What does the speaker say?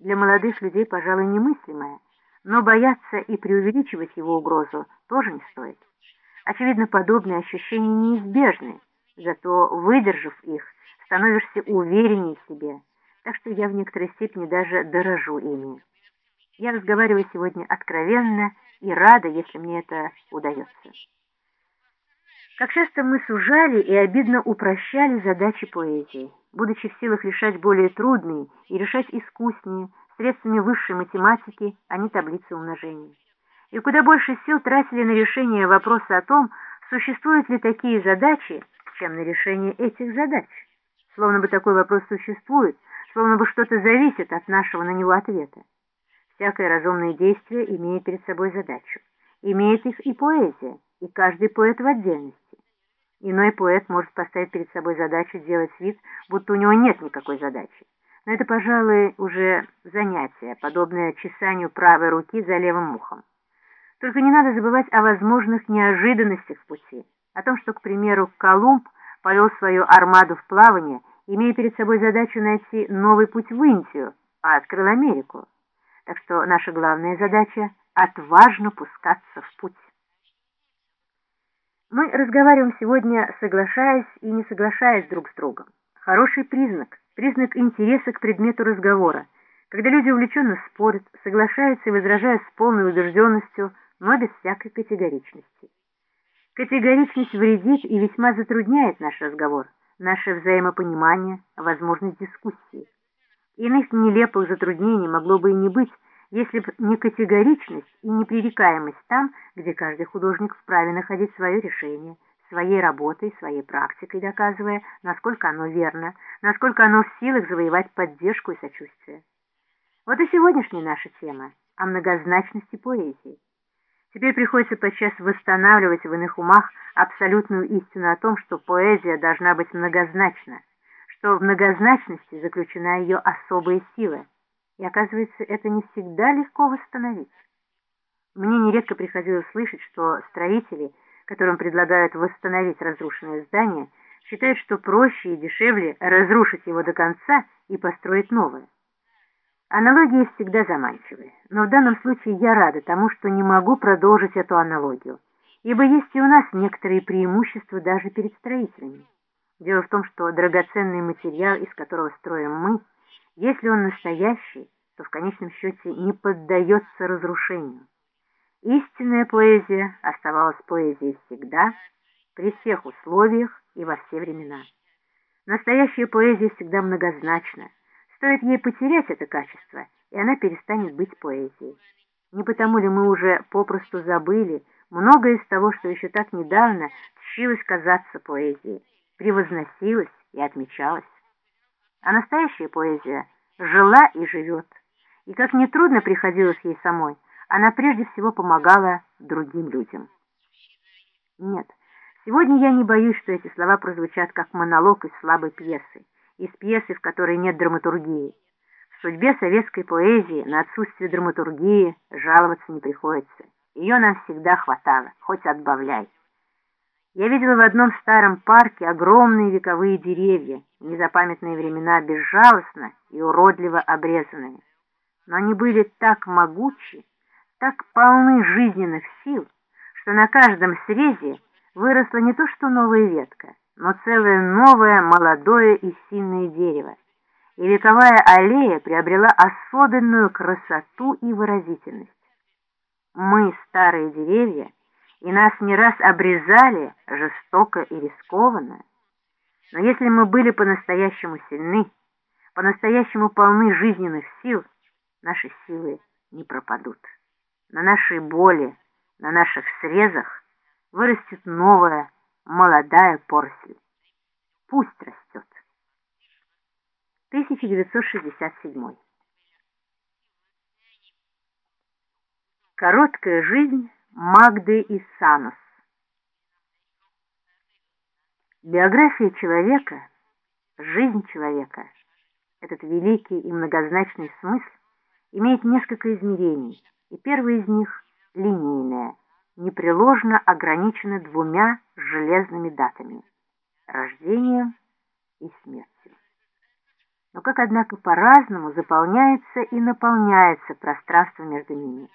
для молодых людей, пожалуй, немыслимое, но бояться и преувеличивать его угрозу тоже не стоит. Очевидно, подобные ощущения неизбежны, зато, выдержав их, становишься увереннее в себе, так что я в некоторой степени даже дорожу ими. Я разговариваю сегодня откровенно и рада, если мне это удается. Как часто мы сужали и обидно упрощали задачи поэзии, будучи в силах решать более трудные и решать искуснее, средствами высшей математики, а не таблицы умножения. И куда больше сил тратили на решение вопроса о том, существуют ли такие задачи, чем на решение этих задач. Словно бы такой вопрос существует, словно бы что-то зависит от нашего на него ответа. Всякое разумное действие имеет перед собой задачу. Имеет их и поэзия, и каждый поэт в отдельности. Иной поэт может поставить перед собой задачу делать вид, будто у него нет никакой задачи. Но это, пожалуй, уже занятие, подобное чесанию правой руки за левым ухом. Только не надо забывать о возможных неожиданностях в пути, о том, что, к примеру, Колумб повел свою армаду в плавание, имея перед собой задачу найти новый путь в Индию, а открыл Америку. Так что наша главная задача — отважно пускаться в путь. Мы разговариваем сегодня, соглашаясь и не соглашаясь друг с другом. Хороший признак, признак интереса к предмету разговора, когда люди увлеченно спорят, соглашаются и возражают с полной убежденностью, но без всякой категоричности. Категоричность вредит и весьма затрудняет наш разговор, наше взаимопонимание, возможность дискуссии. Иных нелепых затруднений могло бы и не быть, если б не категоричность и непререкаемость там, где каждый художник вправе находить свое решение, своей работой, своей практикой, доказывая, насколько оно верно, насколько оно в силах завоевать поддержку и сочувствие. Вот и сегодняшняя наша тема о многозначности поэзии. Теперь приходится подчас восстанавливать в иных умах абсолютную истину о том, что поэзия должна быть многозначна, что в многозначности заключена ее особая сила – и оказывается, это не всегда легко восстановить. Мне нередко приходилось слышать, что строители, которым предлагают восстановить разрушенное здание, считают, что проще и дешевле разрушить его до конца и построить новое. Аналогии всегда заманчивы, но в данном случае я рада тому, что не могу продолжить эту аналогию, ибо есть и у нас некоторые преимущества даже перед строителями. Дело в том, что драгоценный материал, из которого строим мы, если он настоящий, то в конечном счете не поддается разрушению. Истинная поэзия оставалась поэзией всегда, при всех условиях и во все времена. Настоящая поэзия всегда многозначна. Стоит ей потерять это качество, и она перестанет быть поэзией. Не потому ли мы уже попросту забыли многое из того, что еще так недавно тщилось казаться поэзией, превозносилось и отмечалось? А настоящая поэзия жила и живет. И как нетрудно приходилось ей самой, она прежде всего помогала другим людям. Нет, сегодня я не боюсь, что эти слова прозвучат как монолог из слабой пьесы, из пьесы, в которой нет драматургии. В судьбе советской поэзии на отсутствие драматургии жаловаться не приходится. Ее нам всегда хватало, хоть отбавляй. Я видела в одном старом парке огромные вековые деревья, в незапамятные времена безжалостно и уродливо обрезанными. Но они были так могучи, так полны жизненных сил, что на каждом срезе выросла не то что новая ветка, но целое новое молодое и сильное дерево, и вековая аллея приобрела особенную красоту и выразительность. Мы, старые деревья, и нас не раз обрезали жестоко и рискованно. Но если мы были по-настоящему сильны, по-настоящему полны жизненных сил, наши силы не пропадут. На нашей боли, на наших срезах вырастет новая, молодая поросль. Пусть растет. 1967 Короткая жизнь Магды и Санос. Биография человека, жизнь человека, этот великий и многозначный смысл имеет несколько измерений, и первое из них — линейное, непреложно ограничено двумя железными датами — рождением и смертью. но как, однако, по-разному заполняется и наполняется пространство между ними.